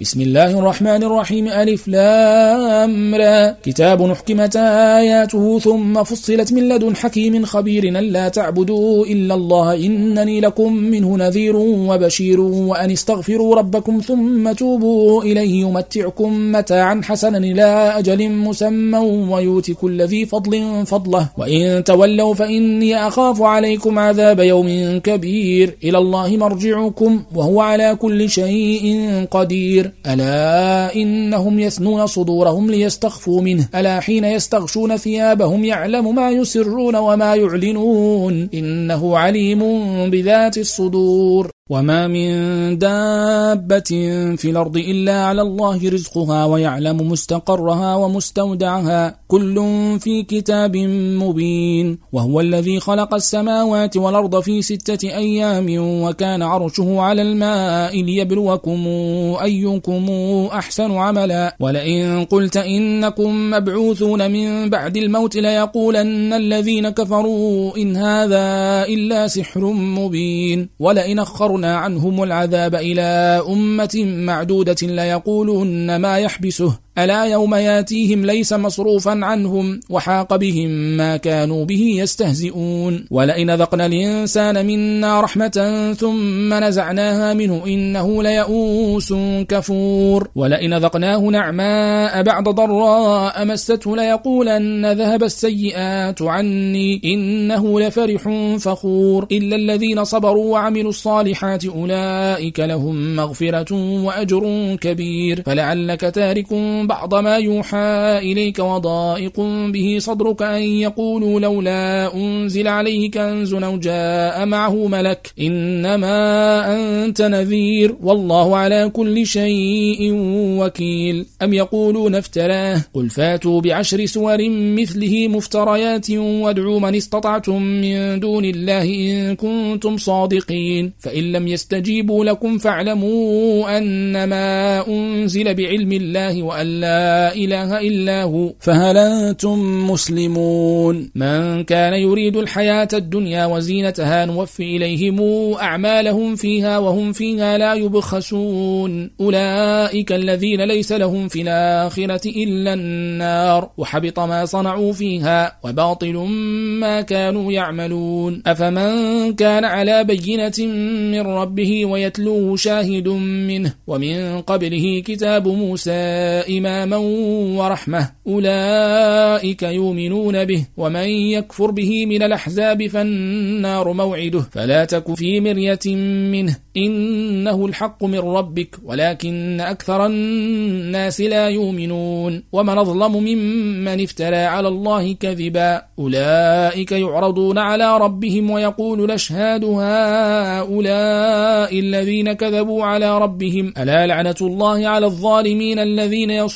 بسم الله الرحمن الرحيم ألف لام را. كتاب نحكمت آياته ثم فصلت من لدن حكيم خبير لا تعبدوا إلا الله إنني لكم منه نذير وبشير وأن استغفروا ربكم ثم توبوا إليه يمتعكم متاعا حسنا إلى أجل مسمى ويؤتي كل ذي فضل فضله. وإن تولوا فإني أخاف عليكم عذاب يوم كبير. إلى الله مرجعكم وهو على كل شيء قدير. ألا إنهم يثنون صدورهم ليستخفوا منه. ألا حين يستغشون ثيابهم يعلم ما يسرون وما يعلنون. إنه عليم بذات الصدور. وما من دابة في الأرض إلا على الله رزقها ويعلم مستقرها ومستودعها كل في كتاب مبين وهو الذي خلق السماوات والأرض في ستة أيام وكان عرشه على الماء ليبلوكم أيكم أحسن عملا ولئن قلت إنكم مبعوثون من بعد الموت ليقولن الذين كفروا إن هذا إلا سحر مبين ولئن أخر أخرنا عنهم العذاب إلى أمة معدودة ليقولن ما يحبسه. ألا يوم ياتيهم ليس مصروفا عنهم وحاق بهم ما كانوا به يستهزئون. ولئن ذقنا الإنسان منا رحمة ثم نزعناها منه إنه ليئوس كفور. ولئن ذقناه نعماء بعد ضراء مسته ليقولن ذهب السيئات عني إنه لفرح فخور. إلا الذين صبروا وعملوا الصالحات أولئك لهم مغفرة وأجر كبير. فلعلك تارك بعض ما يوحى إليك وضائق به صدرك أن يقولوا لولا أنزل عليه كنز أو جاء معه ملك إنما أنت نذير والله على كل شيء وكيل. أم يقولون افتراه؟ قل فاتوا بعشر سور مثله مفتريات وادعوا من استطعتم من دون الله إن كنتم صادقين. فإن لم يستجيبوا لكم فاعلموا أنما أنزل بعلم الله وأن لا إله إلا هو. فهل أنتم مسلمون؟ من كان يريد الحياة الدنيا وزينتها نوفي إليهم أعمالهم فيها وهم فيها لا يبخسون. أولئك الذين ليس لهم في الآخرة إلا النار. وحبط ما صنعوا فيها وباطل ما كانوا يعملون. أفمن كان على بينة من ربه ويتلوه شاهد منه. ومن قبله كتاب موسى إمام إماما ورحمة أولئك يؤمنون به ومن يكفر به من الأحزاب فالنار موعده فلا تك في مرية منه إنه الحق من ربك ولكن أكثر الناس لا يؤمنون ومن أظلم ممن افترى على الله كذبا أولئك يعرضون على ربهم ويقول الأشهاد هؤلاء الذين كذبوا على ربهم ألا لعنة الله على الظالمين الذين يصدون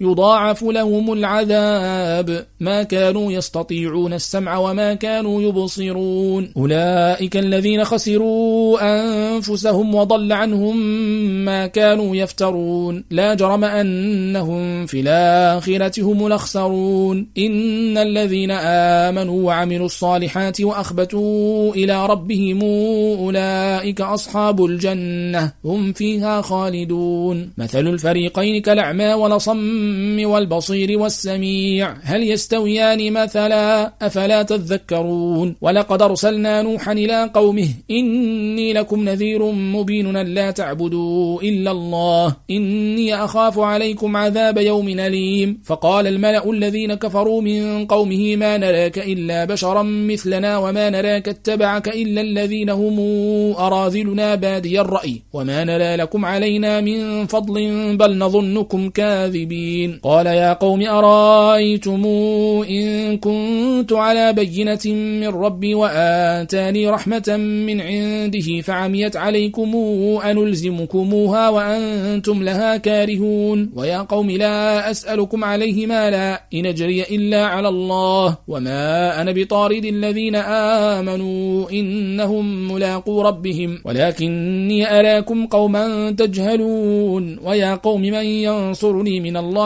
يضاعف لهم العذاب. ما كانوا يستطيعون السمع وما كانوا يبصرون. أولئك الذين خسروا أنفسهم وضل عنهم ما كانوا يفترون. لا جرم أنهم في الآخرة هم الأخسرون. إن الذين آمنوا وعملوا الصالحات وأخبتوا إلى ربهم أولئك أصحاب الجنة. هم فيها خالدون. مثل الفريقين كالأعمى ولصم والبصير والسميع هل يستويان مثلا؟ أفلا تذكرون؟ ولقد أرسلنا نوحا إلى قومه إني لكم نذير مبين لا تعبدوا إلا الله إني أخاف عليكم عذاب يوم أليم. فقال الملأ الذين كفروا من قومه ما نراك إلا بشرا مثلنا وما نراك اتبعك إلا الذين هم أراذلنا بادي الرأي وما نرى لكم علينا من فضل بل نظنكم كاذبين. الظالمين قال يا قوم أرأيتم إن كنت على بينة من ربي وآتاني رحمة من عنده فعميت عليكم أنلزمكموها وأنتم لها كارهون. ويا قوم لا أسألكم عليه مالا إن أجري إلا على الله. وما أنا بطارد الذين آمنوا إنهم ملاقو ربهم. ولكني أراكم قوما تجهلون. ويا قوم من ينصرني من الله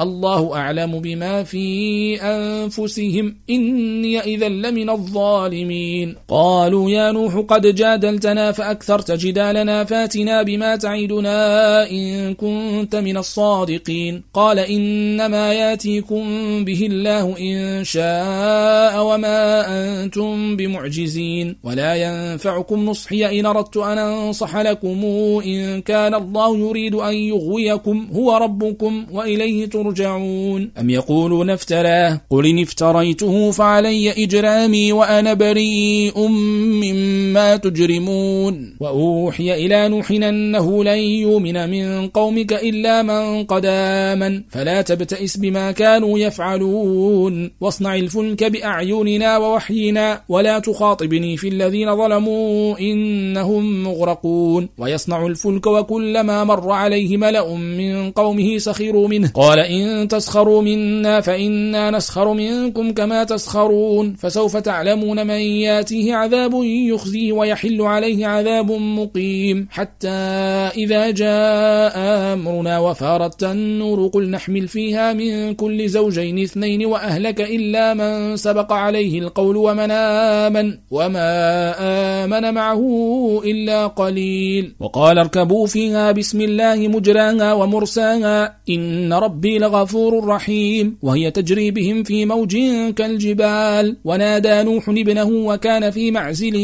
الله أعلم بما في أنفسهم إني إذا لمن الظالمين. قالوا يا نوح قد جادلتنا فأكثرت جدالنا فاتنا بما تعدنا إن كنت من الصادقين. قال إنما ياتيكم به الله إن شاء وما أنتم بمعجزين. ولا ينفعكم نصحي إن أردت أن أنصح لكم إن كان الله يريد أن يغويكم هو ربكم وإليه ترجعون. ترجعون أم يقولون افتراه؟ قل إن افتريته فعلي إجرامي وأنا بريء مما تجرمون. وأوحي إلى نوح أنه لن يؤمن من قومك إلا من قد آمن. فلا تبتئس بما كانوا يفعلون. واصنع الفلك بأعيننا ووحينا ولا تخاطبني في الذين ظلموا إنهم مغرقون. ويصنع الفلك وكلما مر عليه ملأ من قومه سخروا منه. قال إن تسخروا منا فإنا نسخر منكم كما تسخرون فسوف تعلمون من ياتيه عذاب يخزيه ويحل عليه عذاب مقيم حتى إذا جاء أمرنا وفارت النور قل نحمل فيها من كل زوجين اثنين وأهلك إلا من سبق عليه القول ومن آمن وما آمن معه إلا قليل وقال اركبوا فيها بسم الله مجراها ومرساها إن ربي لغفور رحيم وهي تجري بهم في موج كالجبال. ونادى نوح ابنه وكان في معزل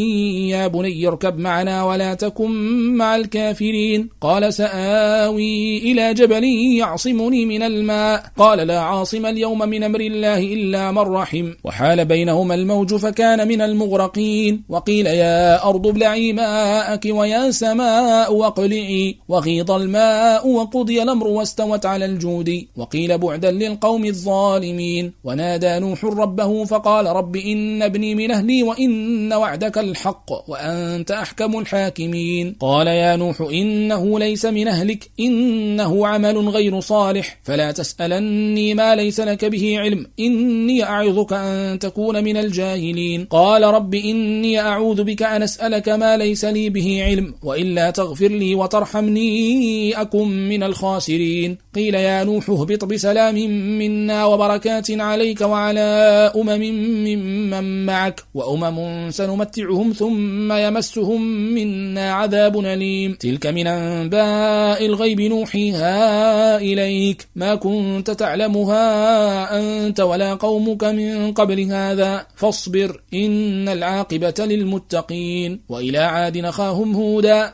يا بني اركب معنا ولا تكن مع الكافرين. قال سآوي إلى جبل يعصمني من الماء. قال لا عاصم اليوم من أمر الله إلا من رحم. وحال بينهما الموج فكان من المغرقين. وقيل يا أرض ابلعي ماءك ويا سماء واقلعي وغيض الماء وقضي الأمر واستوت على الجود. وقيل بعدا للقوم الظالمين. ونادى نوح ربه فقال رب إن ابني من أهلي وإن وعدك الحق وأنت أحكم الحاكمين. قال يا نوح إنه ليس من أهلك إنه عمل غير صالح. فلا تسألني ما ليس لك به علم إني أعظك أن تكون من الجاهلين. قال رب إني أعوذ بك أن أسألك ما ليس لي به علم وإلا تغفر لي وترحمني أكن من الخاسرين. قيل يا نوح اهبط بسلام منا وبركات عليك وعلى أمم ممن معك وأمم سنمتعهم ثم يمسهم منا عذاب أليم. تلك من أنباء الغيب نوحيها إليك. ما كنت تعلمها أنت ولا قومك من قبل هذا. فاصبر إن العاقبة للمتقين. وإلى عاد نخاهم هودا.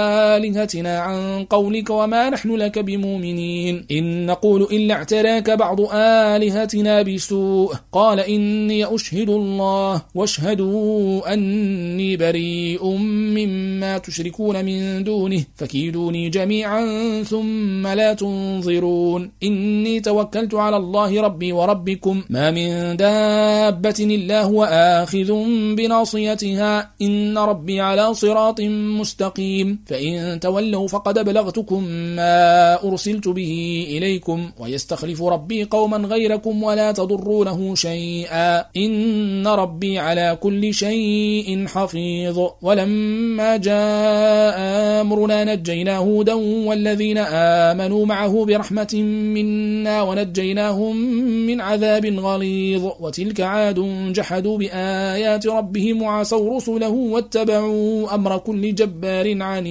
آلهتنا عن قولك وما نحن لك بمؤمنين. إن نقول إلا اعتراك بعض آلهتنا بسوء. قال إني أشهد الله واشهدوا أني بريء مما تشركون من دونه. فكيدوني جميعا ثم لا تنظرون. إني توكلت على الله ربي وربكم. ما من دابة إلا هو آخذ بناصيتها. إن ربي على صراط مستقيم. فإن تولوا فقد بلغتكم ما أرسلت به إليكم ويستخلف ربي قوما غيركم ولا تضرونه شيئا. إن ربي على كل شيء حفيظ. ولما جاء أمرنا نجينا هودا والذين آمنوا معه برحمة منا ونجيناهم من عذاب غليظ. وتلك عاد جحدوا بآيات ربهم وعصوا رسله واتبعوا أمر كل جبار عنيد.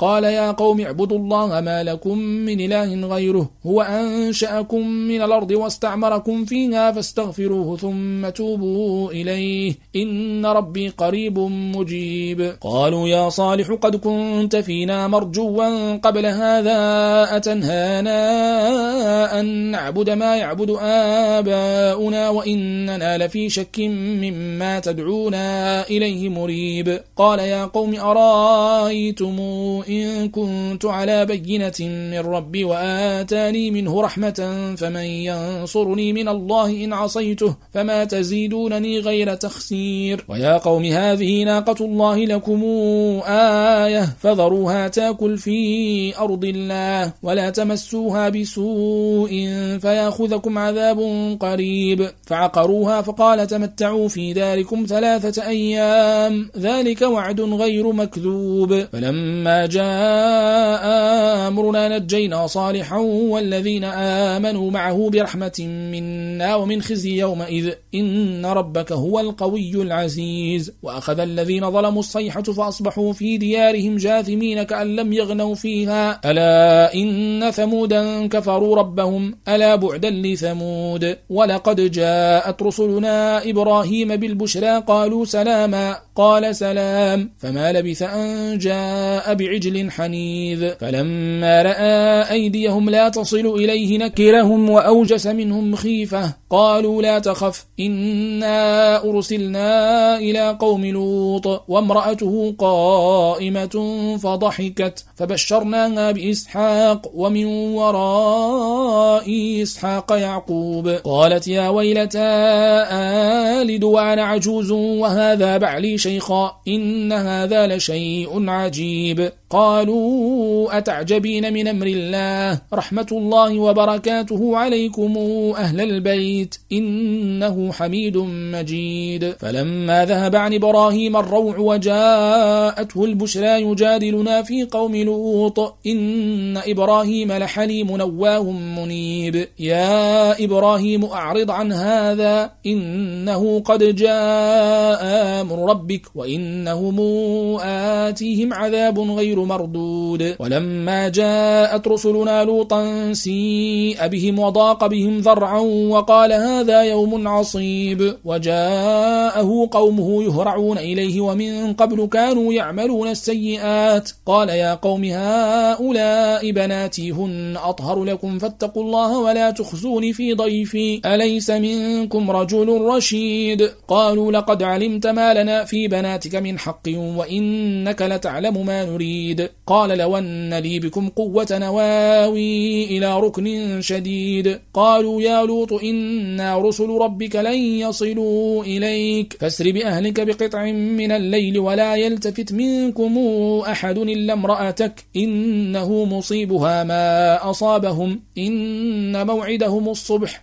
قال يا قوم اعبدوا الله ما لكم من إله غيره هو أنشأكم من الأرض واستعمركم فيها فاستغفروه ثم توبوا إليه إن ربي قريب مجيب. قالوا يا صالح قد كنت فينا مرجوا قبل هذا أتنهانا أن نعبد ما يعبد آباؤنا وإننا لفي شك مما تدعونا إليه مريب. قال يا قوم أرأيتم إن كنت على بينة من ربي وآتاني منه رحمة فمن ينصرني من الله إن عصيته فما تزيدونني غير تخسير. ويا قوم هذه ناقة الله لكم آية فذروها تاكل في أرض الله ولا تمسوها بسوء فيأخذكم عذاب قريب. فعقروها فقال تمتعوا في داركم ثلاثة أيام ذلك وعد غير مكذوب. فلما جاء أمرنا نجينا صالحا والذين آمنوا معه برحمة منا ومن خزي يومئذ إن ربك هو القوي العزيز وأخذ الذين ظلموا الصيحة فأصبحوا في ديارهم جاثمين كأن لم يغنوا فيها ألا إن ثمودا كفروا ربهم ألا بعدا لثمود ولقد جاءت رسلنا إبراهيم بالبشرى قالوا سلاما قال سلام. فما لبث أن جاء بعجل حنيذ. فلما رأى أيديهم لا تصل إليه نكرهم وأوجس منهم خيفة. قالوا لا تخف إنا أرسلنا إلى قوم لوط وامرأته قائمة فضحكت. فبشرناها بإسحاق ومن وراء إسحاق يعقوب. قالت يا ويلتى آلد وأنا عجوز وهذا بعلي شيخا إن هذا لشيء عجيب. قالوا أتعجبين من أمر الله رحمة الله وبركاته عليكم أهل البيت إنه حميد مجيد. فلما ذهب عن إبراهيم الروع وجاءته البشرى يجادلنا في قوم لوط إن إبراهيم لحليم نواه منيب. يا إبراهيم أعرض عن هذا إنه قد جاء أمر ربك وإنهم آتيهم عذاب غير مردود. ولما جاءت رسلنا لوطا سيء بهم وضاق بهم ذرعا وقال هذا يوم عصيب. وجاءه قومه يهرعون إليه ومن قبل كانوا يعملون السيئات. قال يا قوم هؤلاء بناتي هن أطهر لكم فاتقوا الله ولا تخزون في ضيفي. أليس منكم رجل رشيد؟ قالوا لقد علمت ما لنا في بناتك من حق وإنك لتعلم ما نريد. قال لو أن لي بكم قوة نواوي إلى ركن شديد. قالوا يا لوط إنا رسل ربك لن يصلوا إليك. فاسر بأهلك بقطع من الليل ولا يلتفت منكم أحد إلا امرأتك. إنه مصيبها ما أصابهم. إن موعدهم الصبح.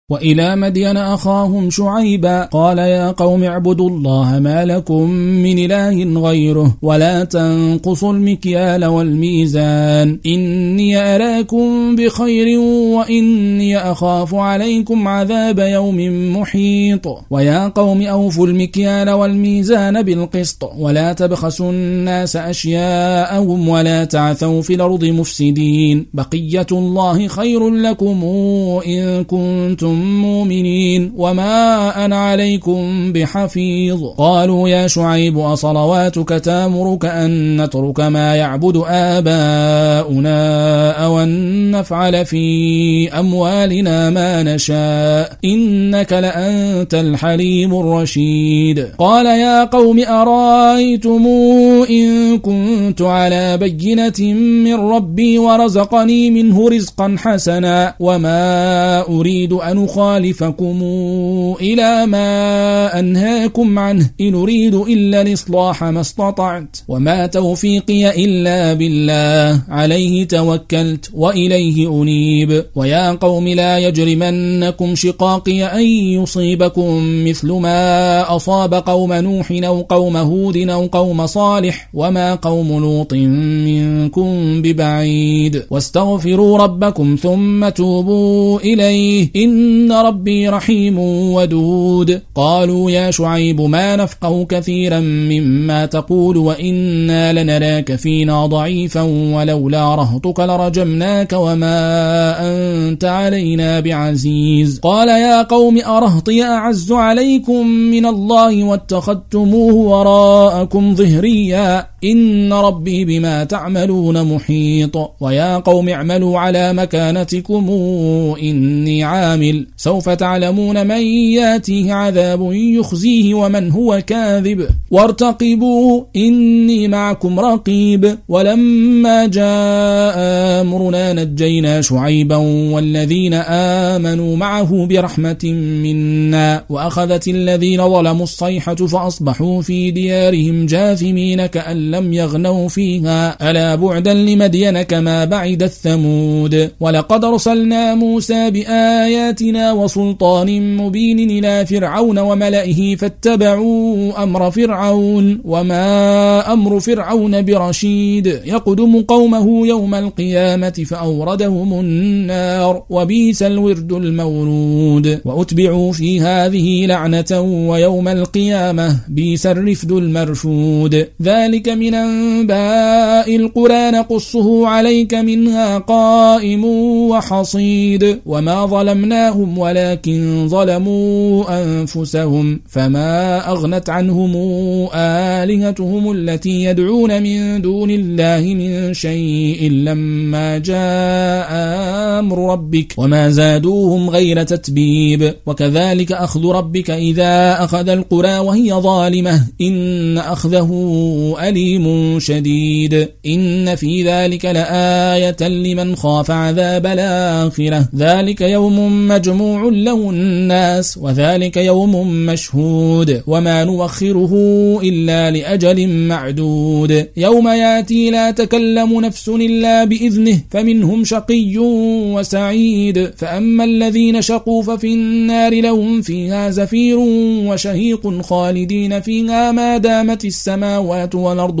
وإلى مدين أخاهم شعيبا قال يا قوم اعبدوا الله ما لكم من إله غيره ولا تنقصوا المكيال والميزان إني أراكم بخير وإني أخاف عليكم عذاب يوم محيط ويا قوم أوفوا المكيال والميزان بالقسط ولا تبخسوا الناس أشياءهم ولا تعثوا في الأرض مفسدين بقية الله خير لكم إن كنتم مؤمنين وما أنا عليكم بحفيظ. قالوا يا شعيب أصلواتك تامرك أن نترك ما يعبد آباؤنا أو أن نفعل في أموالنا ما نشاء. إنك لأنت الحليم الرشيد. قال يا قوم أرأيتم إن كنت على بينة من ربي ورزقني منه رزقا حسنا وما أريد أن أخالفكم إلى ما أنهاكم عنه. إن أريد إلا الإصلاح ما استطعت وما توفيقي إلا بالله. عليه توكلت وإليه أنيب. ويا قوم لا يجرمنكم شقاقي أن يصيبكم مثل ما أصاب قوم نوح أو قوم هود أو قوم صالح وما قوم لوط منكم ببعيد. واستغفروا ربكم ثم توبوا إليه. إن ربي رحيم ودود. قالوا يا شعيب ما نفقه كثيرا مما تقول وإنا لنراك فينا ضعيفا ولولا رهطك لرجمناك وما أنت علينا بعزيز. قال يا قوم أرهطي أعز عليكم من الله واتخذتموه وراءكم ظهريا إن ربي بما تعملون محيط. ويا قوم اعملوا على مكانتكم إني عامل. سوف تعلمون من ياتيه عذاب يخزيه ومن هو كاذب. وارتقبوا إني معكم رقيب. ولما جاء أمرنا نجينا شعيبا والذين آمنوا معه برحمة منا. وأخذت الذين ظلموا الصيحة فأصبحوا في ديارهم جاثمين كأن لم يغنوا فيها ألا بعدا لمدين كما بعد الثمود. ولقد أرسلنا موسى بآياتنا وسلطان مبين إلى فرعون وملئه فاتبعوا أمر فرعون. وما أمر فرعون برشيد. يقدم قومه يوم القيامة فأوردهم النار وبيس الورد المورود. وأتبعوا في هذه لعنة ويوم القيامة بيس الرفد المرفود ذلك من أنباء القرى نقصه عليك منها قائم وحصيد وما ظلمناهم ولكن ظلموا أنفسهم فما أغنت عنهم آلهتهم التي يدعون من دون الله من شيء لما جاء أمر ربك وما زادوهم غير تتبيب وكذلك أخذ ربك إذا أخذ القرى وهي ظالمة إن أخذه أليم شديد. إن في ذلك لآية لمن خاف عذاب الآخرة. ذلك يوم مجموع له الناس وذلك يوم مشهود. وما نوخره إلا لأجل معدود. يوم يأتي لا تكلم نفس إلا بإذنه فمنهم شقي وسعيد. فأما الذين شقوا ففي النار لهم فيها زفير وشهيق خالدين فيها ما دامت السماوات والأرض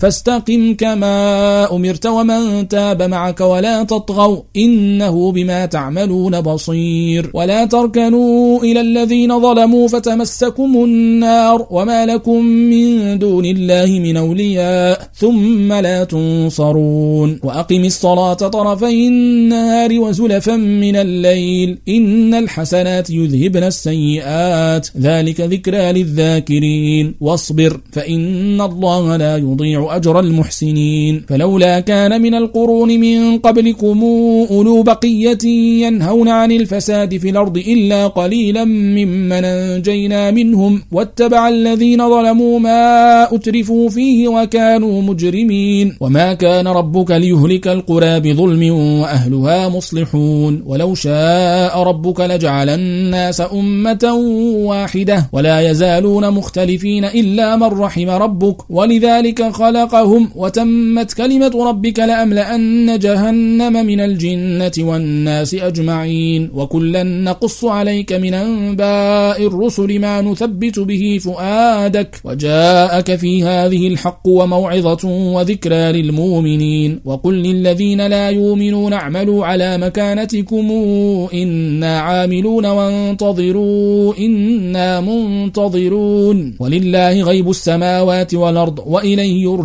فاستقم كما أمرت ومن تاب معك ولا تطغوا إنه بما تعملون بصير. ولا تركنوا إلى الذين ظلموا فتمسكم النار وما لكم من دون الله من أولياء ثم لا تنصرون. وأقم الصلاة طرفي النهار وزلفا من الليل. إن الحسنات يذهبن السيئات. ذلك ذكرى للذاكرين. واصبر فإن الله لا يضيع أجر المحسنين. فلولا كان من القرون من قبلكم أولو بقية ينهون عن الفساد في الأرض إلا قليلا ممن أنجينا منهم واتبع الذين ظلموا ما أترفوا فيه وكانوا مجرمين. وما كان ربك ليهلك القرى بظلم وأهلها مصلحون. ولو شاء ربك لجعل الناس أمة واحدة. ولا يزالون مختلفين إلا من رحم ربك. ولذلك خلقهم وتمت كلمة ربك لأملأن جهنم من الجنة والناس أجمعين وكلا نقص عليك من أنباء الرسل ما نثبت به فؤادك وجاءك في هذه الحق وموعظة وذكرى للمؤمنين وقل للذين لا يؤمنون اعملوا على مكانتكم إنا عاملون وانتظروا إنا منتظرون ولله غيب السماوات والأرض وإليه